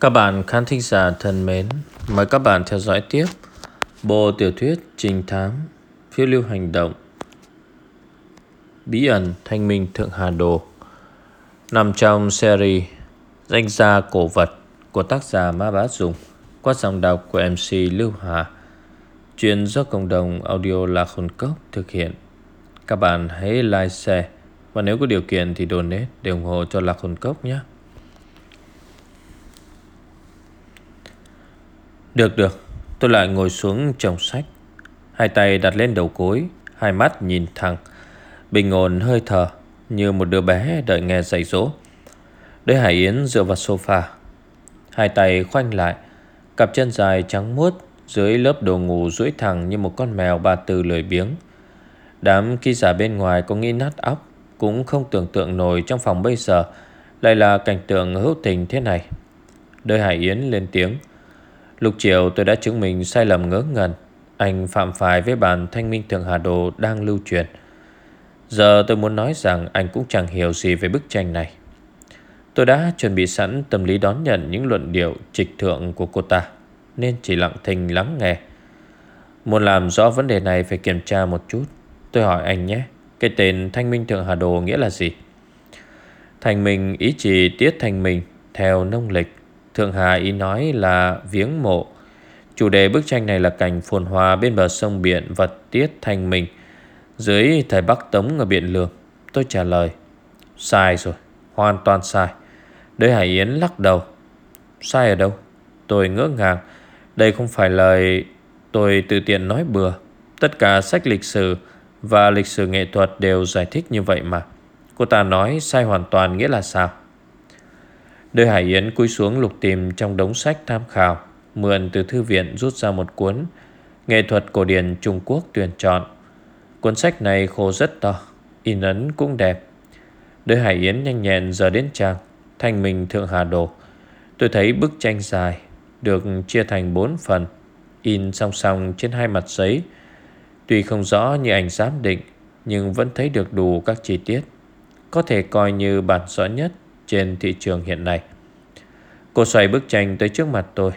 Các bạn khán thính giả thân mến, mời các bạn theo dõi tiếp bộ tiểu thuyết Trình Thám, phiêu lưu hành động, Bí ẩn Thanh minh Thượng Hà Đồ nằm trong series Danh gia cổ vật của tác giả Ma Bá Dùng qua dòng đọc của MC Lưu Hà. Chuyện do cộng đồng audio là khôn cốc thực hiện. Các bạn hãy like, share Và nếu có điều kiện thì donate để ủng hộ cho Lạc Hồn Cốc nhé. Được được. Tôi lại ngồi xuống chồng sách. Hai tay đặt lên đầu cối, Hai mắt nhìn thẳng. Bình ổn hơi thở, Như một đứa bé đợi nghe dạy dỗ. Đế Hải Yến dựa vào sofa. Hai tay khoanh lại, Cặp chân dài trắng muốt Dưới lớp đồ ngủ duỗi thẳng như một con mèo ba tư lười biếng. Đám ký giả bên ngoài có nghĩ nát óc, Cũng không tưởng tượng nổi trong phòng bây giờ Lại là cảnh tượng hữu tình thế này. Đới Hải Yến lên tiếng. Lúc chiều tôi đã chứng minh sai lầm ngớ ngẩn. Anh phạm phải với bản thanh minh thượng Hà Đồ đang lưu truyền. Giờ tôi muốn nói rằng anh cũng chẳng hiểu gì về bức tranh này. Tôi đã chuẩn bị sẵn tâm lý đón nhận những luận điệu trịch thượng của cô ta, Nên chỉ lặng thinh lắng nghe. Muốn làm rõ vấn đề này phải kiểm tra một chút. Tôi hỏi anh nhé, Cái tên Thanh Minh Thượng Hà Đồ nghĩa là gì? Thanh Minh ý chỉ tiết Thanh Minh, Theo nông lịch. Thượng Hà ý nói là viếng mộ. Chủ đề bức tranh này là cảnh phồn hoa bên bờ sông biển và tiết thanh minh Dưới thời Bắc Tống ở Biện Lương Tôi trả lời Sai rồi, hoàn toàn sai. Đới Hải Yến lắc đầu Sai ở đâu? Tôi ngỡ ngàng Đây không phải lời tôi tự tiện nói bừa. Tất cả sách lịch sử và lịch sử nghệ thuật đều giải thích như vậy mà. Cô ta nói sai hoàn toàn nghĩa là sao? Đôi Hải Yến cúi xuống lục tìm trong đống sách tham khảo, Mượn từ thư viện rút ra một cuốn Nghệ thuật cổ điển Trung Quốc tuyển chọn. Cuốn sách này khô rất to, In ấn cũng đẹp. Đôi Hải Yến nhanh nhẹn giờ đến trang Thanh mình Thượng Hà Đồ. Tôi thấy bức tranh dài, Được chia thành bốn phần, In song song trên hai mặt giấy. Tuy không rõ như ảnh giám định, Nhưng vẫn thấy được đủ các chi tiết, Có thể coi như bản rõ nhất trên thị trường hiện nay. Cô xoay bức tranh tới trước mặt tôi.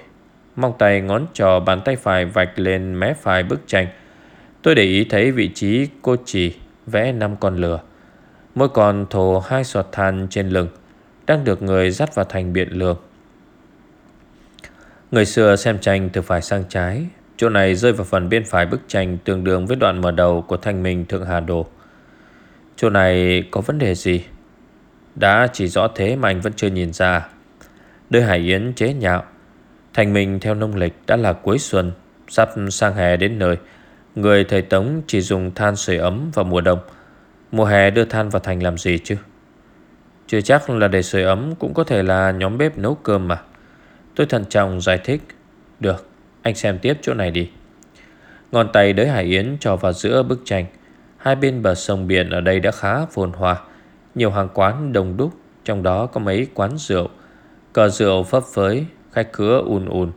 Mong tay ngón trò bàn tay phải vạch lên mé phải bức tranh. Tôi để ý thấy vị trí cô chỉ vẽ năm con lừa. Mỗi con thồ hai sọt than trên lưng, đang được người dắt vào thành biện lường Người xưa xem tranh từ phải sang trái. Chỗ này rơi vào phần bên phải bức tranh tương đương với đoạn mở đầu của thanh minh Thượng Hà Đồ. Chỗ này có vấn đề gì? Đã chỉ rõ thế mà anh vẫn chưa nhìn ra Đưa Hải Yến chế nhạo. Thành Minh theo nông lịch đã là cuối xuân, Sắp sang hè đến nơi. Người thầy Tống chỉ dùng than sưởi ấm vào mùa đông. Mùa hè đưa than vào thành làm gì chứ? Chưa chắc là để sưởi ấm Cũng có thể là nhóm bếp nấu cơm mà. Tôi thận trọng giải thích. Được, anh xem tiếp chỗ này đi. Ngón tay đới Hải Yến cho vào giữa bức tranh. Hai bên bờ sông biển ở đây đã khá phồn hoa. Nhiều hàng quán đông đúc, Trong đó có mấy quán rượu. Cờ rượu phấp phới Khách khứa ùn ùn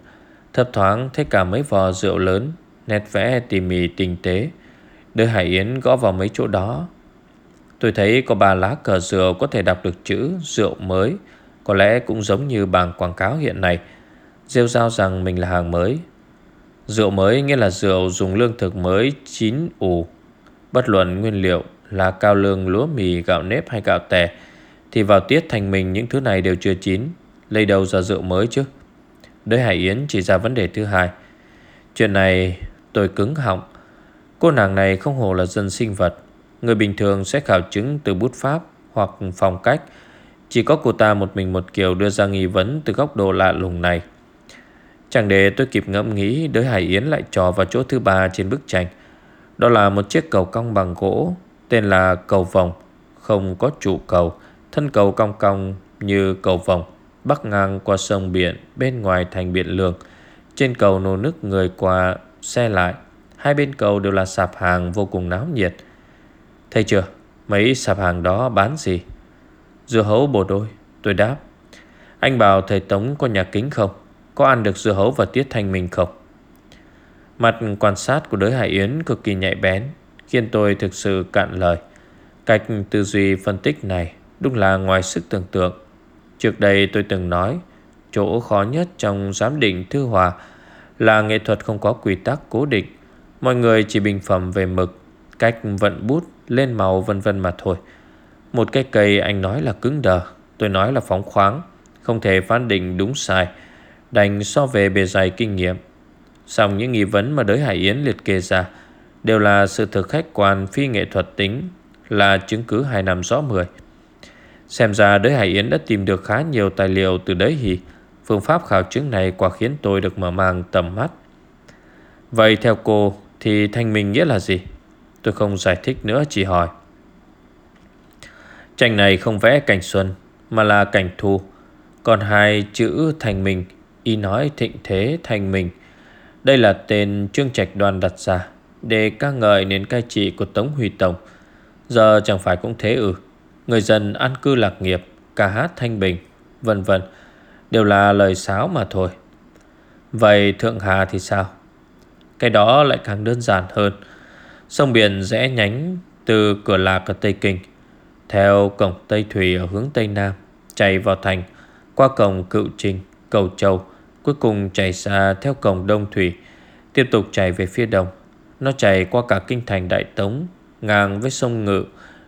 Thấp thoáng thấy cả mấy vò rượu lớn Nét vẽ tỉ mỉ tinh tế. Đưa Hải Yến gõ vào mấy chỗ đó. Tôi thấy có ba lá cờ rượu Có thể đọc được chữ rượu mới Có lẽ cũng giống như bảng quảng cáo hiện nay Rêu rao rằng mình là hàng mới. Rượu mới nghĩa là rượu dùng lương thực mới chín ủ Bất luận nguyên liệu là cao lương, lúa mì, gạo nếp hay gạo tẻ thì vào tiết thành mình những thứ này đều chưa chín, lấy đầu ra rượu mới chứ. Đới Hải Yến chỉ ra vấn đề thứ hai. Chuyện này tôi cứng họng. Cô nàng này không hồ là dân sinh vật. Người bình thường sẽ khảo chứng từ bút pháp hoặc phong cách. Chỉ có cô ta một mình một kiểu đưa ra nghi vấn từ góc độ lạ lùng này. Chẳng để tôi kịp ngẫm nghĩ, Đới Hải Yến lại trò vào chỗ thứ ba trên bức tranh. Đó là một chiếc cầu cong bằng gỗ, Tên là cầu vòng Không có trụ cầu, Thân cầu cong cong như cầu vòng Bắc ngang qua sông biển, Bên ngoài thành biển lương Trên cầu nô nức người qua, xe lại. Hai bên cầu đều là sạp hàng vô cùng náo nhiệt. Thấy chưa? Mấy sạp hàng đó bán gì? Dưa hấu bồ đôi. Tôi đáp. Anh bảo thầy Tống có nhà kính không? Có ăn được dưa hấu và tiết thanh mình không? Mặt quan sát của đới Hải Yến cực kỳ nhạy bén, khiến tôi thực sự cạn lời. Cách tư duy phân tích này đúng là ngoài sức tưởng tượng. Trước đây tôi từng nói, Chỗ khó nhất trong giám định thư hòa Là nghệ thuật không có quy tắc cố định. Mọi người chỉ bình phẩm về mực, Cách vận bút, lên màu, vân vân mà thôi. Một cái cây anh nói là cứng đờ, Tôi nói là phóng khoáng, Không thể phán định đúng sai, Đành so về bề dày kinh nghiệm. Xong những nghi vấn mà đới Hải Yến liệt kê ra Đều là sự thực khách quan phi nghệ thuật tính, Là chứng cứ hai năm rõ mười. Xem ra đới Hải Yến đã tìm được khá nhiều tài liệu từ đấy hì Phương pháp khảo chứng này quả khiến tôi được mở mang tầm mắt. Vậy theo cô thì thanh minh nghĩa là gì? Tôi không giải thích nữa, chỉ hỏi. Tranh này không vẽ cảnh xuân, Mà là cảnh thu. Còn hai chữ thành mình Y nói thịnh thế thành mình Đây là tên Trương Trạch đoàn đặt ra, Để ca ngợi nền cai trị của Tống Huy Tổng Giờ chẳng phải cũng thế ư? Người dân an cư lạc nghiệp Ca hát thanh bình Vân vân Đều là lời sáo mà thôi. Vậy Thượng Hà thì sao? Cái đó lại càng đơn giản hơn. Sông biển rẽ nhánh Từ cửa lạc ở Tây Kinh Theo cổng Tây Thủy ở hướng Tây Nam Chạy vào thành Qua cổng Cựu Trình, Cầu Châu Cuối cùng chạy xa theo cổng Đông Thủy Tiếp tục chạy về phía đông. Nó chạy qua cả kinh thành Đại Tống Ngang với sông Ngự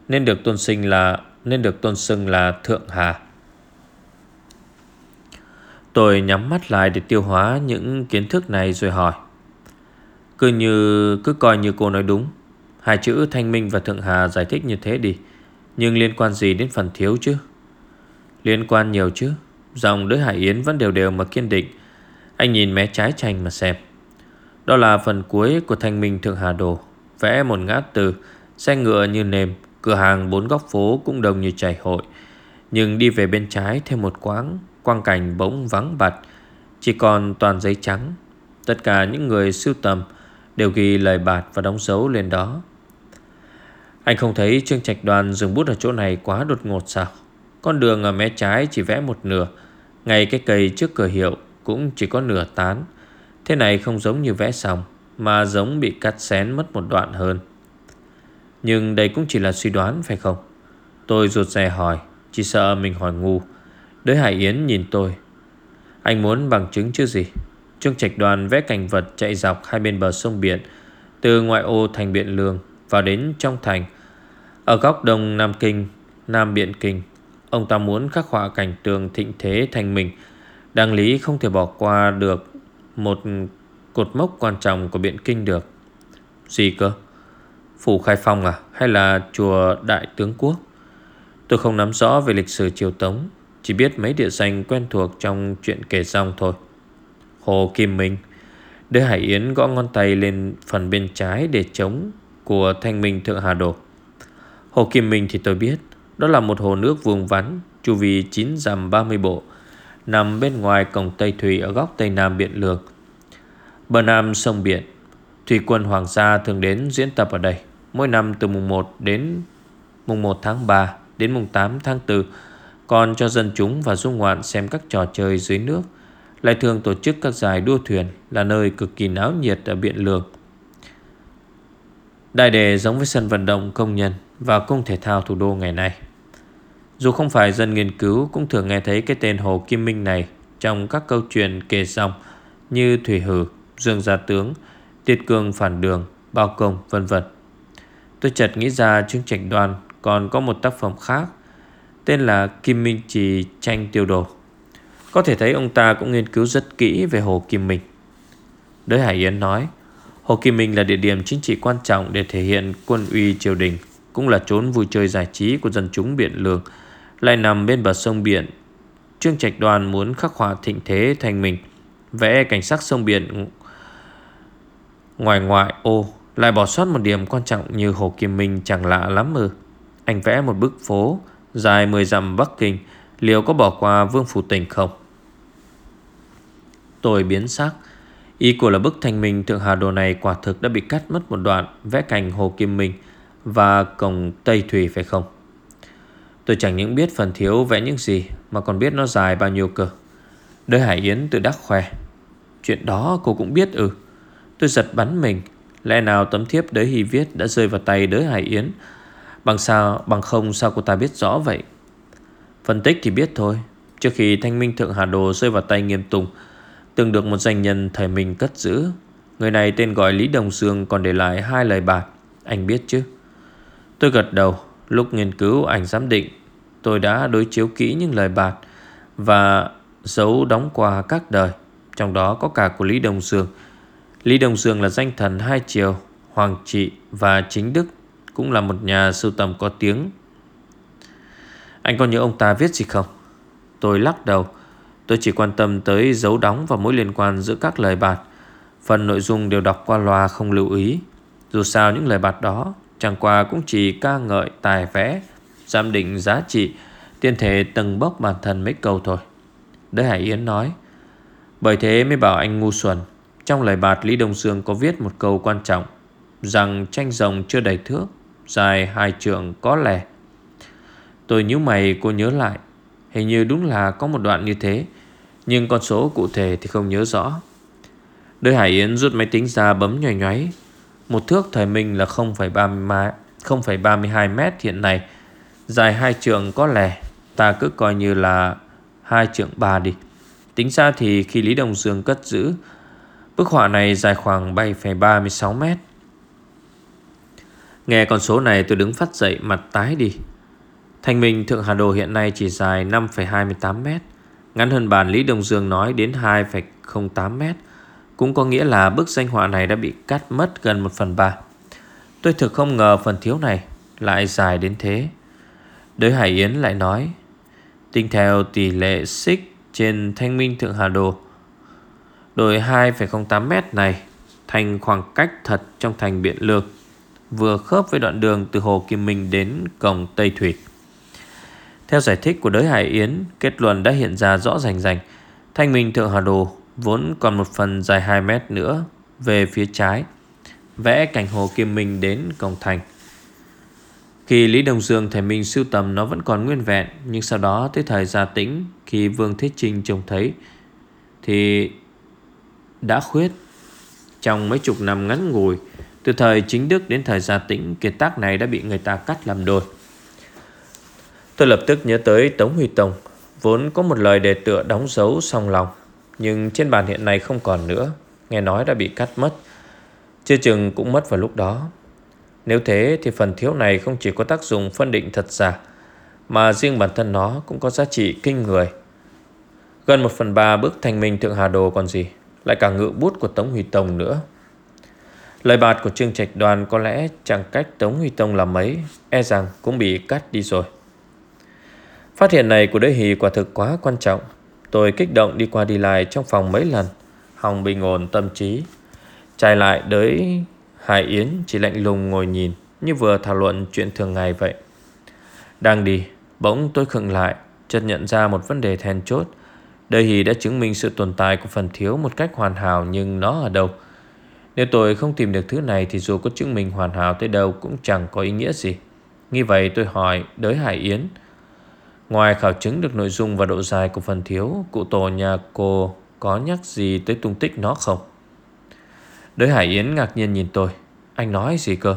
nên được tôn sinh là, Nên được tôn xưng là Thượng Hà. Tôi nhắm mắt lại để tiêu hóa những kiến thức này rồi hỏi. Cứ như, cứ coi như cô nói đúng. Hai chữ Thanh Minh và Thượng Hà giải thích như thế đi. Nhưng liên quan gì đến phần thiếu chứ? Liên quan nhiều chứ. Dòng đứa Hải Yến vẫn đều đều mà kiên định. Anh nhìn mé trái tranh mà xem. Đó là phần cuối của Thanh Minh Thượng Hà Đồ. Vẽ một ngã từ, Xe ngựa như nềm Cửa hàng bốn góc phố cũng đông như chảy hội. Nhưng đi về bên trái thêm một quán Quang cảnh bỗng vắng bặt. Chỉ còn toàn giấy trắng. Tất cả những người sưu tầm Đều ghi lời bạt và đóng dấu lên đó. Anh không thấy Trương Trạch Đoàn dừng bút ở chỗ này quá đột ngột sao? Con đường ở mé trái chỉ vẽ một nửa. Ngay cái cây trước cửa hiệu Cũng chỉ có nửa tán. Thế này không giống như vẽ xong, Mà giống bị cắt xén mất một đoạn hơn. Nhưng đây cũng chỉ là suy đoán, phải không? Tôi ruột rè hỏi, Chỉ sợ mình hỏi ngu. Đới Hải Yến nhìn tôi. Anh muốn bằng chứng chứ gì? Trương Trạch Đoàn vẽ cảnh vật chạy dọc hai bên bờ sông biển, Từ ngoại ô thành Biện Lương Vào đến trong thành. Ở góc đông Nam Kinh, Nam Biện Kinh, Ông ta muốn khắc họa cảnh tường thịnh thế thành mình. Đáng lý không thể bỏ qua được Một cột mốc quan trọng của Biện Kinh được. Gì cơ? Phủ Khai Phong à Hay là chùa Đại Tướng Quốc? Tôi không nắm rõ về lịch sử triều Tống Chỉ biết mấy địa danh quen thuộc trong chuyện kể xong thôi. Hồ Kim Minh Đế Hải Yến gõ ngón tay lên phần bên trái để chống của thanh minh Thượng Hà Đồ. Hồ Kim Minh thì tôi biết, đó là một hồ nước vuông vắn, chu vi 9 dặm 30 bộ, nằm bên ngoài cổng Tây Thủy ở góc Tây Nam Biện Lược, Bờ Nam sông biển, thủy quân Hoàng gia thường đến diễn tập ở đây, mỗi năm từ mùng 1 đến mùng 1 tháng 3 đến mùng 8 tháng 4, còn cho dân chúng và du ngoạn xem các trò chơi dưới nước. Lại thường tổ chức các giải đua thuyền là nơi cực kỳ náo nhiệt ở Biện Lược Đại đề giống với sân vận động công nhân và cung thể thao thủ đô ngày nay. Dù không phải dân nghiên cứu cũng thường nghe thấy cái tên Hồ Kim Minh này trong các câu chuyện kể dòng như Thủy Hử, Dương Gia Tướng, Tiết Cương Phản Đường, Bao Công, vân vân. Tôi chợt nghĩ ra chương trình đoàn còn có một tác phẩm khác tên là Kim Minh Trì Tranh Tiêu Đồ. Có thể thấy ông ta cũng nghiên cứu rất kỹ về Hồ Kim Minh. Đới Hải Yến nói, Hồ Kim Minh là địa điểm chính trị quan trọng để thể hiện quân uy triều đình, cũng là chốn vui chơi giải trí của dân chúng biển lương, lại nằm bên bờ sông biển. Trương Trạch Đoàn muốn khắc họa thịnh thế thành mình, vẽ cảnh sắc sông biển ngoài ngoại ô, lại bỏ sót một điểm quan trọng như Hồ Kim Minh chẳng lạ lắm ư. Anh vẽ một bức phố dài 10 dặm Bắc Kinh, liệu có bỏ qua Vương Phủ Tỉnh không? Tôi biến sắc Ý của là bức thành minh Thượng Hà Đồ này quả thực đã bị cắt mất một đoạn Vẽ cảnh Hồ Kim Minh Và cổng Tây Thủy phải không? Tôi chẳng những biết phần thiếu vẽ những gì Mà còn biết nó dài bao nhiêu cơ. Đới Hải Yến tự đắc khoe. Chuyện đó cô cũng biết ừ Tôi giật bắn mình. Lẽ nào tấm thiếp đới hy viết đã rơi vào tay đới Hải Yến? Bằng sao, Bằng không sao cô ta biết rõ vậy? Phân tích thì biết thôi. Trước khi thanh minh thượng Hà Đồ rơi vào tay nghiêm tùng, Từng được một danh nhân thời mình cất giữ. Người này tên gọi Lý Đồng Dương còn để lại hai lời bạc. Anh biết chứ? Tôi gật đầu. Lúc nghiên cứu ảnh giám định, Tôi đã đối chiếu kỹ những lời bạc Và dấu đóng qua các đời. Trong đó có cả của Lý Đồng Dương. Lý Đồng Dương là danh thần hai triều, Hoàng trị và chính đức, Cũng là một nhà sưu tầm có tiếng. Anh có nhớ ông ta viết gì không? Tôi lắc đầu. Tôi chỉ quan tâm tới dấu đóng và mối liên quan giữa các lời bạt. Phần nội dung đều đọc qua loa không lưu ý. Dù sao những lời bạt đó Chẳng qua cũng chỉ ca ngợi tài vẽ, Giám định giá trị, Tiên thể từng bốc bản thân mấy câu thôi. Đới Hải Yến nói, Bởi thế mới bảo anh ngu xuẩn. Trong lời bạt Lý Đông Dương có viết một câu quan trọng Rằng tranh rồng chưa đầy thước Dài hai trường có lẻ. Tôi nhíu mày cô nhớ lại. Hình như đúng là có một đoạn như thế Nhưng con số cụ thể thì không nhớ rõ. Đới Hải Yến rút máy tính ra bấm nhoài nhoáy Một thước thời minh là 0,32 mét hiện nay. Dài hai trường có lẻ. Ta cứ coi như là hai trượng ba đi. Tính ra thì khi Lý Đồng Dương cất giữ Bức họa này dài khoảng 7,36 mét. Nghe con số này tôi đứng phát dậy mặt tái đi. Thành Minh Thượng Hà Đồ hiện nay chỉ dài 5,28 mét Ngắn hơn bản Lý Đồng Dương nói đến 2,08 mét. Cũng có nghĩa là bức danh họa này đã bị cắt mất gần 1 phần 3 Tôi thực không ngờ phần thiếu này lại dài đến thế. Đới Hải Yến lại nói Tính theo tỷ lệ xích trên thanh minh thượng hà đồ Đổi 2,08 mét này thành khoảng cách thật trong thành biện lược Vừa khớp với đoạn đường từ Hồ Kim Minh đến cổng Tây Thủy. Theo giải thích của đới Hải Yến Kết luận đã hiện ra rõ rành rành. Thanh minh thượng hà đồ vốn còn một phần dài 2 mét nữa Về phía trái Vẽ cảnh Hồ Kim Minh đến cổng thành. Khi Lý Đồng Dương thầy Minh sưu tầm nó vẫn còn nguyên vẹn Nhưng sau đó tới thời gia tĩnh Khi Vương Thế Trinh trông thấy Thì đã khuyết. Trong mấy chục năm ngắn ngủi, Từ thời chính đức đến thời gia tĩnh, Kiệt tác này đã bị người ta cắt làm đôi. Tôi lập tức nhớ tới Tống Huy Tông, Vốn có một lời đề tựa đóng dấu song lòng, Nhưng trên bàn hiện nay không còn nữa, Nghe nói đã bị cắt mất. Chưa chừng cũng mất vào lúc đó. Nếu thế thì phần thiếu này không chỉ có tác dụng phân định thật giả, Mà riêng bản thân nó cũng có giá trị kinh người. Gần một phần ba bức thành minh Thượng Hà Đồ còn gì? Lại cả ngự bút của Tống Huy Tông nữa. Lời bạt của Trương Trạch Đoàn có lẽ chẳng cách Tống Huy Tông là mấy E rằng cũng bị cắt đi rồi. Phát hiện này của đế hì quả thực quá quan trọng. Tôi kích động đi qua đi lại trong phòng mấy lần, Hòng bình ổn tâm trí. Trải lại đới Hải Yến chỉ lạnh lùng ngồi nhìn, Như vừa thảo luận chuyện thường ngày vậy. Đang đi, Bỗng tôi khựng lại, Chợt nhận ra một vấn đề then chốt. Đây hì đã chứng minh sự tồn tại của phần thiếu Một cách hoàn hảo, nhưng nó ở đâu? Nếu tôi không tìm được thứ này Thì dù có chứng minh hoàn hảo tới đâu Cũng chẳng có ý nghĩa gì. Như vậy tôi hỏi, đới Hải Yến? Ngoài khảo chứng được nội dung và độ dài của phần thiếu, Cụ tổ nhà cô có nhắc gì tới tung tích nó không? Đới Hải Yến ngạc nhiên nhìn tôi. Anh nói gì cơ?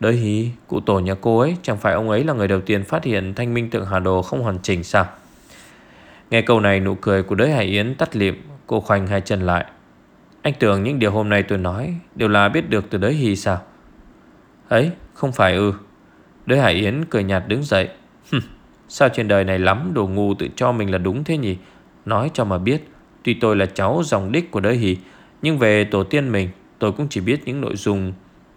Đới hí cụ tổ nhà cô ấy, Chẳng phải ông ấy là người đầu tiên phát hiện Thanh minh tượng Hà Đồ không hoàn chỉnh sao? Nghe câu này, nụ cười của đới Hải Yến tắt liệm, Cô khoanh hai chân lại. Anh tưởng những điều hôm nay tôi nói Đều là biết được từ đới hy sao? Ấy, không phải ư. Đới Hải Yến cười nhạt đứng dậy. Sao trên đời này lắm đồ ngu tự cho mình là đúng thế nhỉ? Nói cho mà biết, Tuy tôi là cháu dòng đích của đới hy nhưng về tổ tiên mình, Tôi cũng chỉ biết những nội dung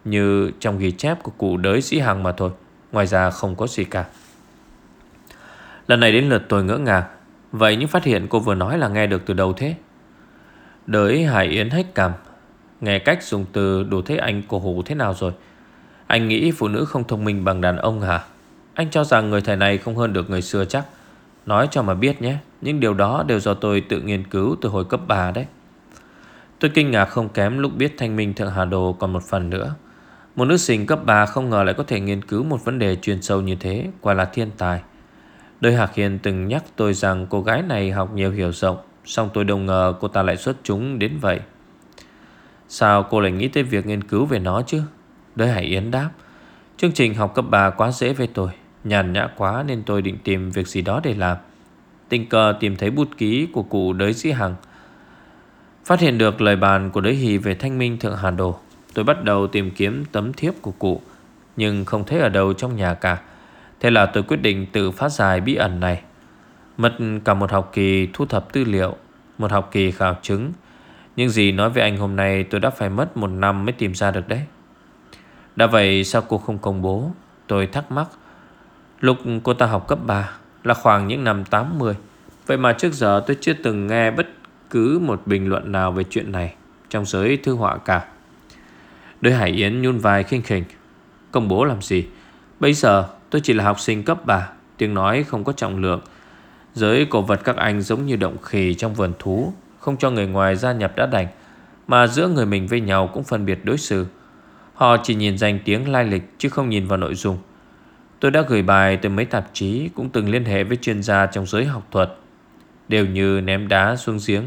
Như trong ghi chép của cụ đới sĩ Hằng mà thôi, Ngoài ra không có gì cả. Lần này đến lượt tôi ngỡ ngàng Vậy những phát hiện cô vừa nói là nghe được từ đâu thế? Đới Hải Yến hết cảm. Nghe cách dùng từ đủ thấy anh cổ hủ thế nào rồi. Anh nghĩ phụ nữ không thông minh bằng đàn ông hả? Anh cho rằng người thầy này không hơn được người xưa chắc. Nói cho mà biết nhé Những điều đó đều do tôi tự nghiên cứu từ hồi cấp 3 đấy. Tôi kinh ngạc không kém lúc biết thanh minh thượng Hà Đồ còn một phần nữa. Một nữ sinh cấp 3 không ngờ lại có thể nghiên cứu một vấn đề chuyên sâu như thế, quả là thiên tài. Đôi Hạc Hiền từng nhắc tôi rằng cô gái này học nhiều hiểu rộng, song tôi đâu ngờ cô ta lại xuất chúng đến vậy. Sao cô lại nghĩ tới việc nghiên cứu về nó chứ? Đôi Hải Yến đáp, chương trình học cấp 3 quá dễ với tôi, nhàn nhã quá nên tôi định tìm việc gì đó để làm. Tình cờ tìm thấy bút ký của cụ đới sĩ Hằng Phát hiện được lời bàn của đới hì về thanh minh thượng Hà Đồ Tôi bắt đầu tìm kiếm tấm thiếp của cụ Nhưng không thấy ở đâu trong nhà cả Thế là tôi quyết định tự phát giải bí ẩn này. Mất cả một học kỳ thu thập tư liệu, Một học kỳ khảo chứng. Nhưng gì nói với anh hôm nay tôi đã phải mất một năm mới tìm ra được đấy. Đã vậy sao cô không công bố? Tôi thắc mắc. Lúc cô ta học cấp 3 Là khoảng những năm 80 Vậy mà trước giờ tôi chưa từng nghe bất cứ một bình luận nào về chuyện này Trong giới thư họa cả. Đôi Hải Yến nhún vai khinh khỉnh. Công bố làm gì? Bây giờ tôi chỉ là học sinh cấp 3 Tiếng nói không có trọng lượng. Giới cổ vật các anh giống như động khỉ trong vườn thú, Không cho người ngoài gia nhập đã đành, Mà giữa người mình với nhau cũng phân biệt đối xử. Họ chỉ nhìn danh tiếng lai lịch Chứ không nhìn vào nội dung. Tôi đã gửi bài từ mấy tạp chí Cũng từng liên hệ với chuyên gia trong giới học thuật, Đều như ném đá xuống giếng.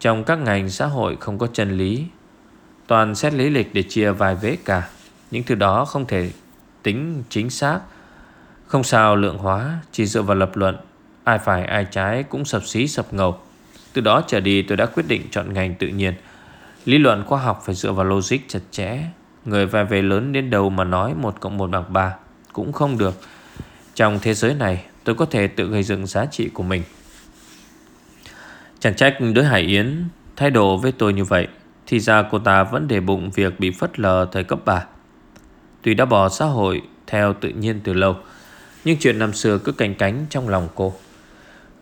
Trong các ngành xã hội không có chân lý, Toàn xét lý lịch để chia vài vế cả, Những thứ đó không thể tính chính xác. Không sao lượng hóa, Chỉ dựa vào lập luận. Ai phải ai trái cũng sập xí sập ngầu. Từ đó trở đi tôi đã quyết định chọn ngành tự nhiên. Lý luận khoa học phải dựa vào logic chặt chẽ. Người vai về lớn đến đầu mà nói 1 cộng 1 bằng 3 Cũng không được. Trong thế giới này, tôi có thể tự gây dựng giá trị của mình. Chẳng trách đối Hải Yến Thái độ với tôi như vậy, Thì ra cô ta vẫn để bụng việc bị phất lờ thời cấp 3 Tuy đã bỏ xã hội theo tự nhiên từ lâu. Nhưng chuyện năm xưa cứ canh cánh trong lòng cô.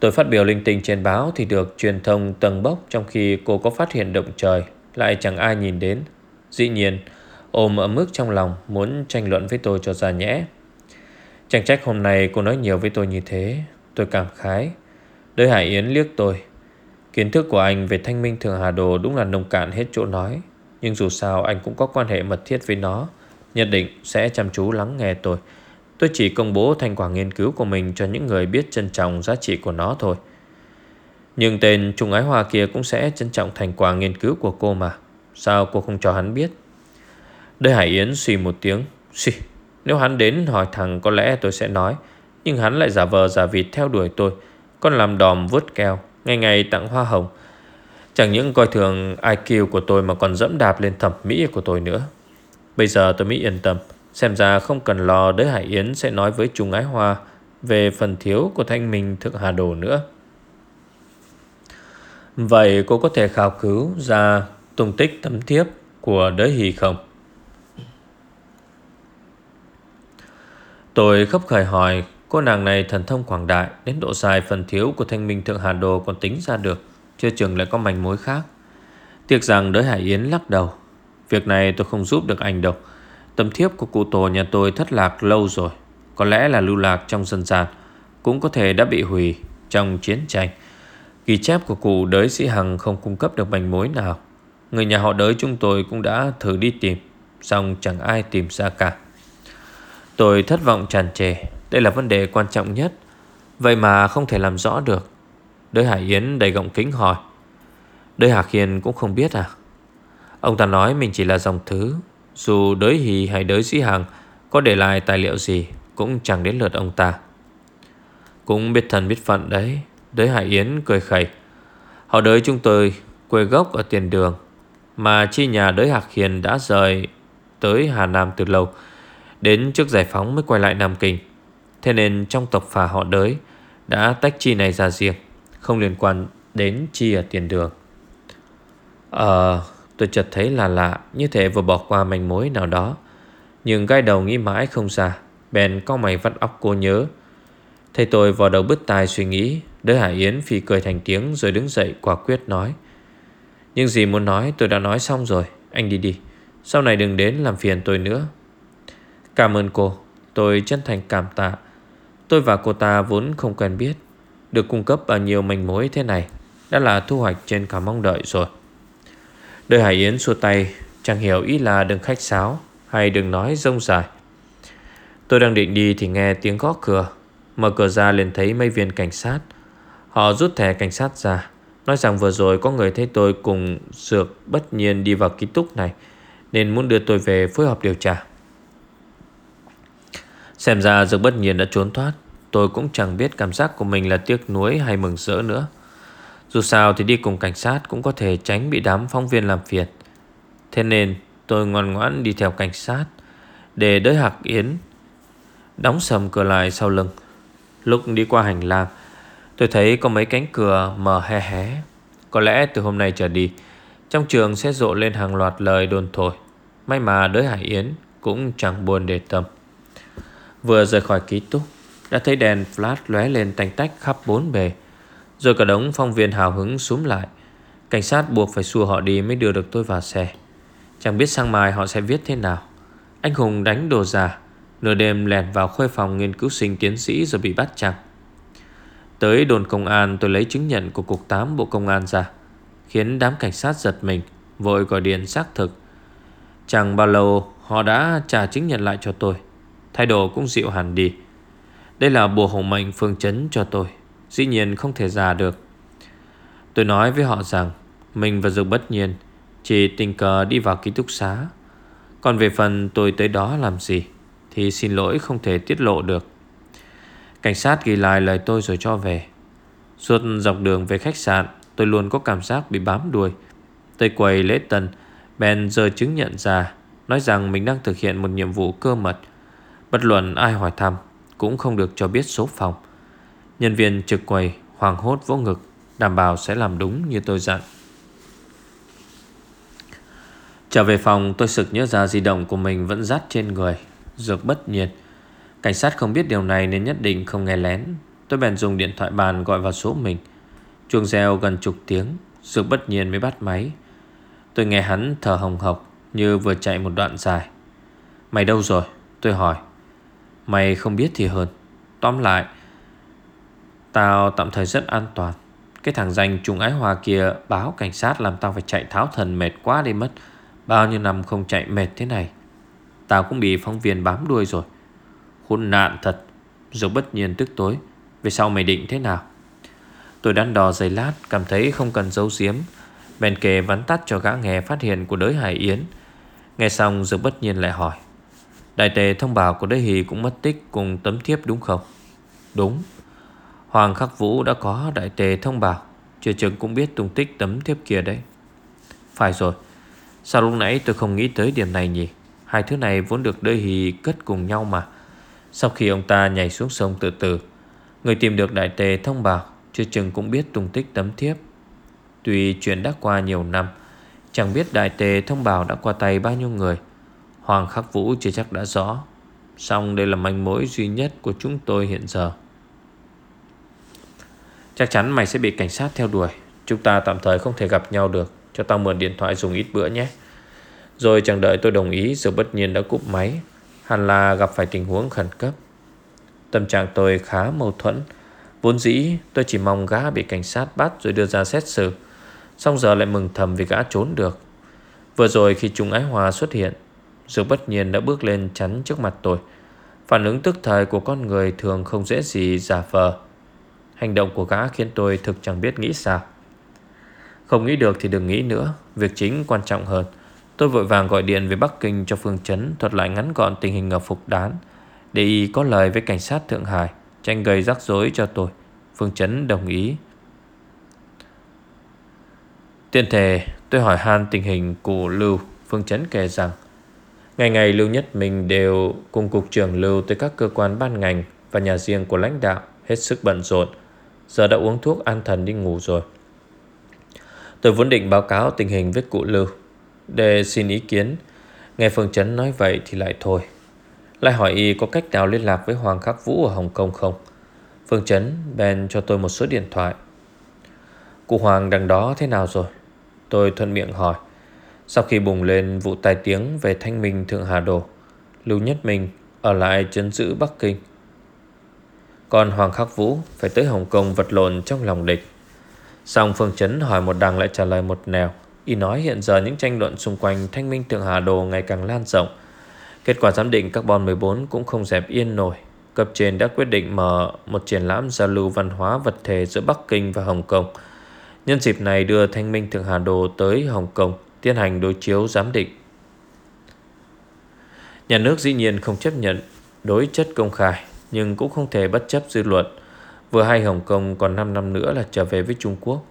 Tôi phát biểu linh tinh trên báo Thì được truyền thông tầng bốc Trong khi cô có phát hiện động trời, Lại chẳng ai nhìn đến. Dĩ nhiên, ôm ở mức trong lòng Muốn tranh luận với tôi cho ra nhẽ. Chẳng trách hôm nay cô nói nhiều với tôi như thế, Tôi cảm khái. Đới Hải Yến liếc tôi. Kiến thức của anh về thanh minh thường Hà Đồ Đúng là nông cạn hết chỗ nói. Nhưng dù sao anh cũng có quan hệ mật thiết với nó. Nhất định sẽ chăm chú lắng nghe tôi. Tôi chỉ công bố thành quả nghiên cứu của mình Cho những người biết trân trọng giá trị của nó thôi. Nhưng tên Trung Ái Hoa kia Cũng sẽ trân trọng thành quả nghiên cứu của cô mà. Sao cô không cho hắn biết? Đới Hải Yến suy một tiếng. Xì, Nếu hắn đến hỏi thằng có lẽ tôi sẽ nói. Nhưng hắn lại giả vờ giả vịt theo đuổi tôi. Còn làm đòm vứt keo, Ngày ngày tặng hoa hồng. Chẳng những coi thường IQ của tôi Mà còn dẫm đạp lên thẩm mỹ của tôi nữa. Bây giờ tôi mới yên tâm. Xem ra không cần lo đới Hải Yến Sẽ nói với Trung Ái Hoa Về phần thiếu của thanh minh Thượng Hà Đồ nữa. Vậy cô có thể khảo cứu ra tung tích tấm thiếp của đới hì không? Tôi khấp khởi hỏi, Cô nàng này thần thông quảng đại, Đến độ dài phần thiếu của thanh minh thượng Hà Đồ Còn tính ra được, Chưa chừng lại có manh mối khác. Tiếc rằng đới Hải Yến lắc đầu Việc này tôi không giúp được anh đâu. Tấm thiếp của cụ tổ nhà tôi thất lạc lâu rồi. Có lẽ là lưu lạc trong dân gian, Cũng có thể đã bị hủy Trong chiến tranh. Ghi chép của cụ đới sĩ Hằng không cung cấp được manh mối nào. Người nhà họ đới chúng tôi cũng đã thử đi tìm Xong chẳng ai tìm ra cả. Tôi thất vọng tràn trề. Đây là vấn đề quan trọng nhất. Vậy mà không thể làm rõ được. Đới Hải Yến đầy gọng kính hỏi. Đới Hạc Hiền cũng không biết à? Ông ta nói mình chỉ là dòng thứ. Dù đới hì hay đới sĩ hàng, Có để lại tài liệu gì Cũng chẳng đến lượt ông ta. Cũng biết thần biết phận đấy, Đới Hải Yến cười khẩy. Họ đới chúng tôi quê gốc ở tiền đường, Mà chi nhà đới Hạc Hiền đã rời Tới Hà Nam từ lâu, Đến trước giải phóng mới quay lại Nam Kinh. Thế nên trong tộc phà họ đới Đã tách chi này ra riêng, Không liên quan đến chi ở tiền đường. Ờ Tôi chợt thấy là lạ, Như thể vừa bỏ qua manh mối nào đó. Nhưng gai đầu nghĩ mãi không ra, Bèn có mày vắt óc cô nhớ. Thầy tôi vào đầu bứt tai suy nghĩ Đới Hải Yến phì cười thành tiếng Rồi đứng dậy quả quyết nói. Nhưng gì muốn nói tôi đã nói xong rồi, Anh đi đi. Sau này đừng đến làm phiền tôi nữa. Cảm ơn cô, Tôi chân thành cảm tạ. Tôi và cô ta vốn không quen biết, Được cung cấp bao nhiêu manh mối thế này, Đã là thu hoạch trên cả mong đợi rồi. Đời Hải Yến xua tay, Chẳng hiểu ý là đừng khách sáo Hay đừng nói rông dài Tôi đang định đi thì nghe tiếng gõ cửa, Mở cửa ra liền thấy mấy viên cảnh sát. Họ rút thẻ cảnh sát ra, Nói rằng vừa rồi có người thấy tôi cùng Dược bất nhiên đi vào ký túc này, Nên muốn đưa tôi về phối hợp điều tra. Xem ra Dược bất nhiên đã trốn thoát, Tôi cũng chẳng biết cảm giác của mình là tiếc nuối hay mừng rỡ nữa. Dù sao thì đi cùng cảnh sát Cũng có thể tránh bị đám phóng viên làm phiền. Thế nên tôi ngoan ngoãn đi theo cảnh sát Để đới Hạc Yến. Đóng sầm cửa lại sau lưng. Lúc đi qua hành lang, Tôi thấy có mấy cánh cửa mở hé hé. Có lẽ từ hôm nay trở đi, Trong trường sẽ rộ lên hàng loạt lời đồn thổi. May mà đới Hải Yến Cũng chẳng buồn để tâm. Vừa rời khỏi ký túc, Đã thấy đèn flash lóe lên tanh tách khắp bốn bề. Rồi cả đống phong viên hào hứng súm lại. Cảnh sát buộc phải xua họ đi Mới đưa được tôi vào xe. Chẳng biết sang mai họ sẽ viết thế nào. Anh Hùng đánh đồ già, Nửa đêm lẻn vào khuê phòng nghiên cứu sinh tiến sĩ Rồi bị bắt chăng Tới đồn công an tôi lấy chứng nhận của Cục 8 Bộ Công an ra, Khiến đám cảnh sát giật mình, Vội gọi điện xác thực. Chẳng bao lâu, họ đã trả chứng nhận lại cho tôi. Thái độ cũng dịu hẳn đi. Đây là bùa hộ mệnh phương chấn cho tôi. Dĩ nhiên không thể già được. Tôi nói với họ rằng, Mình và dược bất nhiên Chỉ tình cờ đi vào ký túc xá. Còn về phần tôi tới đó làm gì Thì xin lỗi không thể tiết lộ được. Cảnh sát ghi lại lời tôi rồi cho về. Suốt dọc đường về khách sạn, Tôi luôn có cảm giác bị bám đuôi Tới quầy lễ tân Ben giờ chứng nhận ra, Nói rằng mình đang thực hiện một nhiệm vụ cơ mật. Bất luận ai hỏi thăm, Cũng không được cho biết số phòng. Nhân viên trực quầy hoàng hốt vỗ ngực, Đảm bảo sẽ làm đúng như tôi dặn. Trở về phòng, tôi sực nhớ ra di động của mình vẫn dắt trên người, Dược bất nhiệt. Cảnh sát không biết điều này nên nhất định không nghe lén. Tôi bèn dùng điện thoại bàn gọi vào số mình. Chuông reo gần chục tiếng, Dược bất nhiên mới bắt máy. Tôi nghe hắn thở hồng hộc Như vừa chạy một đoạn dài. Mày đâu rồi? Tôi hỏi. Mày không biết thì hơn. Tóm lại Tao tạm thời rất an toàn. Cái thằng danh trùng ái hòa kia Báo cảnh sát làm tao phải chạy tháo thần mệt quá đi mất. Bao nhiêu năm không chạy mệt thế này? Tao cũng bị phóng viên bám đuôi rồi. Khốn nạn thật. Rồi bất nhiên tức tối, Về sau mày định thế nào? Tôi đắn đo giày lát, Cảm thấy không cần giấu giếm. Bèn kề vắn tắt cho gã nghe phát hiện của đới Hải Yến. Nghe xong rồi bất nhiên lại hỏi, Đại tề thông báo của đới Hì cũng mất tích Cùng tấm thiếp đúng không? Đúng. Hoàng Khắc Vũ đã có đại tề thông báo. Chưa chừng cũng biết tung tích tấm thiếp kia đấy. Phải rồi. Sao lúc nãy tôi không nghĩ tới điểm này nhỉ? Hai thứ này vốn được đôi Hì cất cùng nhau mà. Sau khi ông ta nhảy xuống sông từ từ Người tìm được đại tề thông báo, Chưa chừng cũng biết tung tích tấm thiếp. Tuy chuyện đã qua nhiều năm, Chẳng biết đại tề thông báo đã qua tay bao nhiêu người. Hoàng Khắc Vũ chưa chắc đã rõ. Xong đây là manh mối duy nhất của chúng tôi hiện giờ. Chắc chắn mày sẽ bị cảnh sát theo đuổi. Chúng ta tạm thời không thể gặp nhau được. Cho tao mượn điện thoại dùng ít bữa nhé. Rồi chẳng đợi tôi đồng ý Rồi bất nhiên đã cúp máy. Hẳn là gặp phải tình huống khẩn cấp. Tâm trạng tôi khá mâu thuẫn. Vốn dĩ, tôi chỉ mong gã bị cảnh sát bắt Rồi đưa ra xét xử. Xong giờ lại mừng thầm vì gã trốn được. Vừa rồi khi Trung Ái Hòa xuất hiện Dược bất nhiên đã bước lên chắn trước mặt tôi. Phản ứng tức thời của con người thường không dễ gì giả vờ. Hành động của gã khiến tôi thực chẳng biết nghĩ sao Không nghĩ được thì đừng nghĩ nữa, Việc chính quan trọng hơn Tôi vội vàng gọi điện về Bắc Kinh cho Phương Chấn thuật lại ngắn gọn tình hình ở Phục Đán, để y có lời với cảnh sát Thượng Hải tranh gây rắc rối cho tôi. Phương Chấn đồng ý. Tiện thể, tôi hỏi han tình hình của Lưu Phương Chấn kể rằng, Ngày ngày Lưu Nhất mình đều cùng cục trưởng Lưu tới các cơ quan ban ngành và nhà riêng của lãnh đạo, hết sức bận rộn. Giờ đã uống thuốc, an thần đi ngủ rồi. Tôi vốn định báo cáo tình hình với cụ Lưu, để xin ý kiến. Nghe Phương Trấn nói vậy thì lại thôi. Lại hỏi y có cách nào liên lạc với Hoàng Khắc Vũ ở Hồng Kông không? Phương Trấn bèn cho tôi một số điện thoại. Cụ Hoàng đằng đó thế nào rồi? Tôi thuận miệng hỏi. Sau khi bùng lên vụ tai tiếng về thanh minh Thượng Hà Đồ, Lưu Nhất Minh ở lại chấn giữ Bắc Kinh. Còn Hoàng Khắc Vũ phải tới Hồng Kông vật lộn trong lòng địch Xong Phương Trấn hỏi một đằng lại trả lời một nẻo Y nói hiện giờ những tranh luận xung quanh thanh minh thượng Hà Đồ ngày càng lan rộng. Kết quả giám định carbon 14 cũng không dẹp yên nổi. Cấp trên đã quyết định mở một triển lãm giao lưu văn hóa vật thể giữa Bắc Kinh và Hồng Kông. Nhân dịp này đưa thanh minh thượng Hà Đồ tới Hồng Kông tiến hành đối chiếu giám định. Nhà nước dĩ nhiên không chấp nhận đối chất công khai. Nhưng cũng không thể bất chấp dư luận. Vừa hay Hồng Kông còn 5 năm nữa là trở về với Trung Quốc,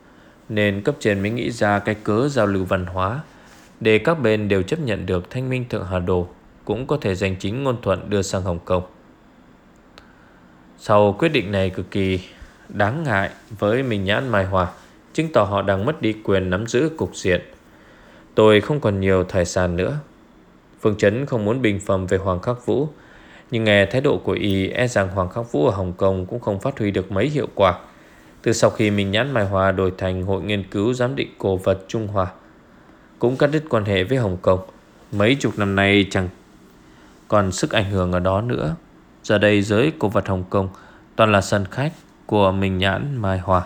Nên cấp trên mới nghĩ ra cái cớ giao lưu văn hóa. Để các bên đều chấp nhận được Thanh minh Thượng Hà Đồ, Cũng có thể giành chính ngôn thuận đưa sang Hồng Kông. Sau quyết định này cực kỳ đáng ngại với mình Nhãn Mai Hòa Chứng tỏ họ đang mất đi quyền nắm giữ cục diện. Tôi không còn nhiều thời gian nữa. Phương Chấn không muốn bình phẩm về Hoàng Khắc Vũ nhưng nghe thái độ của y E rằng Hoàng Khắc Vũ ở Hồng Kông Cũng không phát huy được mấy hiệu quả. Từ sau khi Minh Nhãn Mai Hòa đổi thành Hội nghiên cứu giám định cổ vật Trung Hoa, Cũng cắt đứt quan hệ với Hồng Kông. Mấy chục năm nay chẳng còn sức ảnh hưởng ở đó nữa. Giờ đây giới cổ vật Hồng Kông Toàn là sân khách của Minh Nhãn Mai Hòa